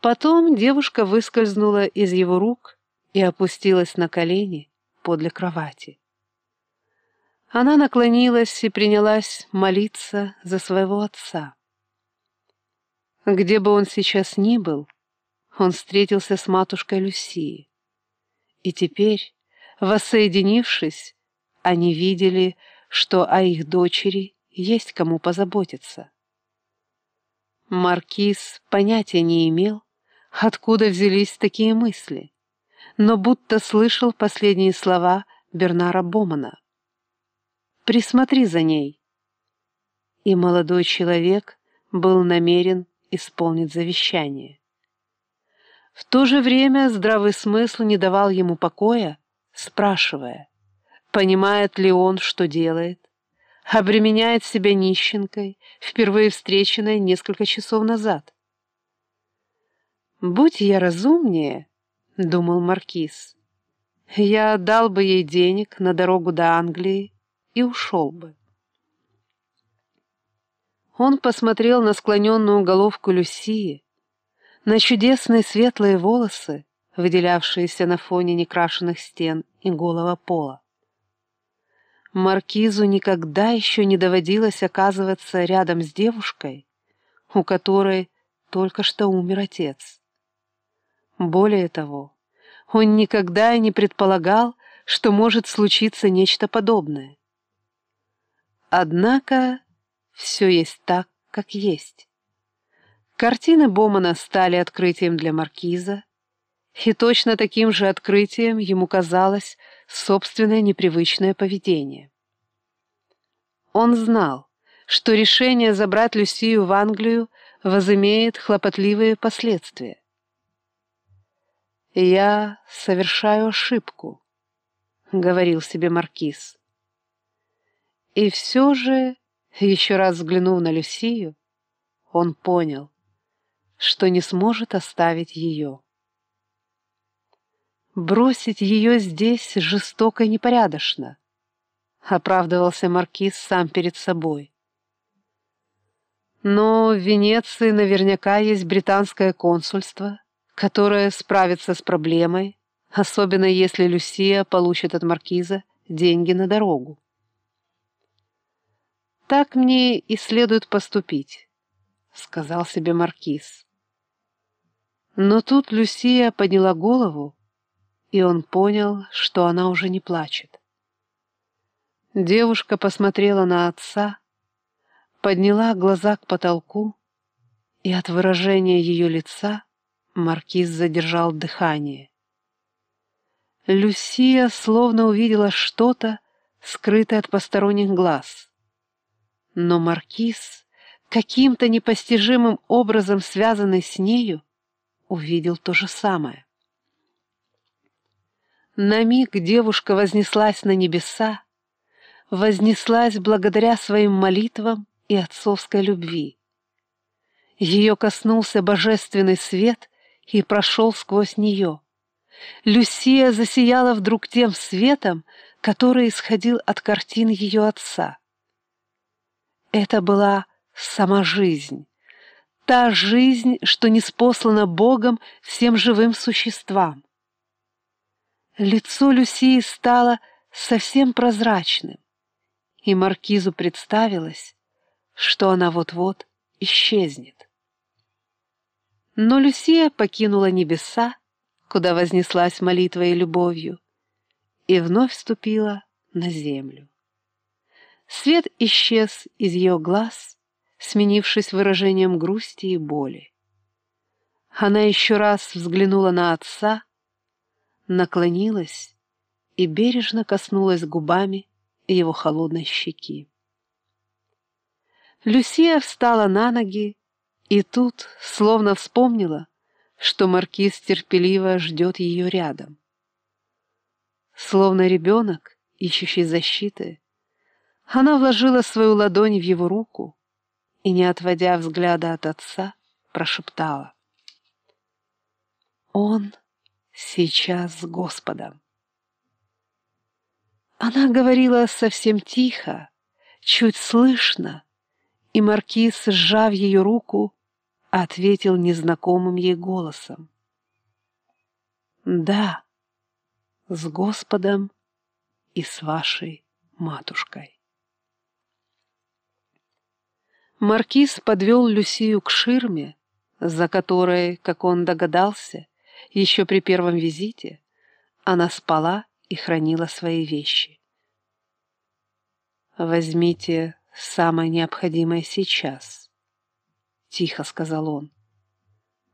Потом девушка выскользнула из его рук и опустилась на колени подле кровати. Она наклонилась и принялась молиться за своего отца. Где бы он сейчас ни был, он встретился с матушкой Люсией. И теперь, воссоединившись, они видели, что о их дочери есть кому позаботиться. Маркиз понятия не имел, откуда взялись такие мысли, но будто слышал последние слова Бернара Бомана. «Присмотри за ней». И молодой человек был намерен исполнить завещание. В то же время здравый смысл не давал ему покоя, спрашивая, понимает ли он, что делает, обременяет себя нищенкой, впервые встреченной несколько часов назад. «Будь я разумнее», — думал Маркиз, — «я отдал бы ей денег на дорогу до Англии и ушел бы». Он посмотрел на склоненную головку Люсии, на чудесные светлые волосы, выделявшиеся на фоне некрашенных стен и голого пола. Маркизу никогда еще не доводилось оказываться рядом с девушкой, у которой только что умер отец. Более того, он никогда и не предполагал, что может случиться нечто подобное. Однако все есть так, как есть. Картины Бомана стали открытием для маркиза, и точно таким же открытием ему казалось собственное непривычное поведение. Он знал, что решение забрать Люсию в Англию возымеет хлопотливые последствия. «Я совершаю ошибку», — говорил себе Маркиз. И все же, еще раз взглянув на Люсию, он понял, что не сможет оставить ее. Бросить ее здесь жестоко и непорядочно, оправдывался маркиз сам перед собой. Но в Венеции наверняка есть британское консульство, которое справится с проблемой, особенно если Люсия получит от маркиза деньги на дорогу. «Так мне и следует поступить», — сказал себе маркиз. Но тут Люсия подняла голову, и он понял, что она уже не плачет. Девушка посмотрела на отца, подняла глаза к потолку, и от выражения ее лица маркиз задержал дыхание. Люсия словно увидела что-то, скрытое от посторонних глаз. Но маркиз, каким-то непостижимым образом связанный с нею, увидел то же самое. На миг девушка вознеслась на небеса, вознеслась благодаря своим молитвам и отцовской любви. Ее коснулся божественный свет и прошел сквозь нее. Люсия засияла вдруг тем светом, который исходил от картин ее отца. Это была сама жизнь, та жизнь, что неспослана Богом всем живым существам. Лицо Люсии стало совсем прозрачным, и маркизу представилось, что она вот-вот исчезнет. Но Люсия покинула небеса, куда вознеслась молитвой и любовью, и вновь вступила на землю. Свет исчез из ее глаз, сменившись выражением грусти и боли. Она еще раз взглянула на отца, наклонилась и бережно коснулась губами его холодной щеки. Люсия встала на ноги и тут словно вспомнила, что маркиз терпеливо ждет ее рядом. Словно ребенок, ищущий защиты, она вложила свою ладонь в его руку и, не отводя взгляда от отца, прошептала. «Он сейчас с Господом». Она говорила совсем тихо, чуть слышно, и маркиз, сжав ее руку, ответил незнакомым ей голосом. «Да, с Господом и с вашей матушкой». Маркиз подвел Люсию к ширме, за которой, как он догадался, еще при первом визите, она спала и хранила свои вещи. «Возьмите самое необходимое сейчас», — тихо сказал он.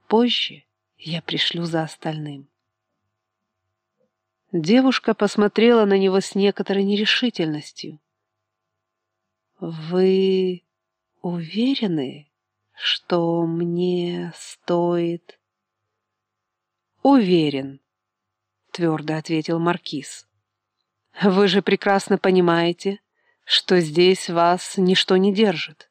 «Позже я пришлю за остальным». Девушка посмотрела на него с некоторой нерешительностью. «Вы уверены, что мне стоит...» «Уверен», — твердо ответил Маркиз. «Вы же прекрасно понимаете, что здесь вас ничто не держит».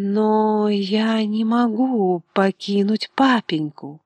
«Но я не могу покинуть папеньку»,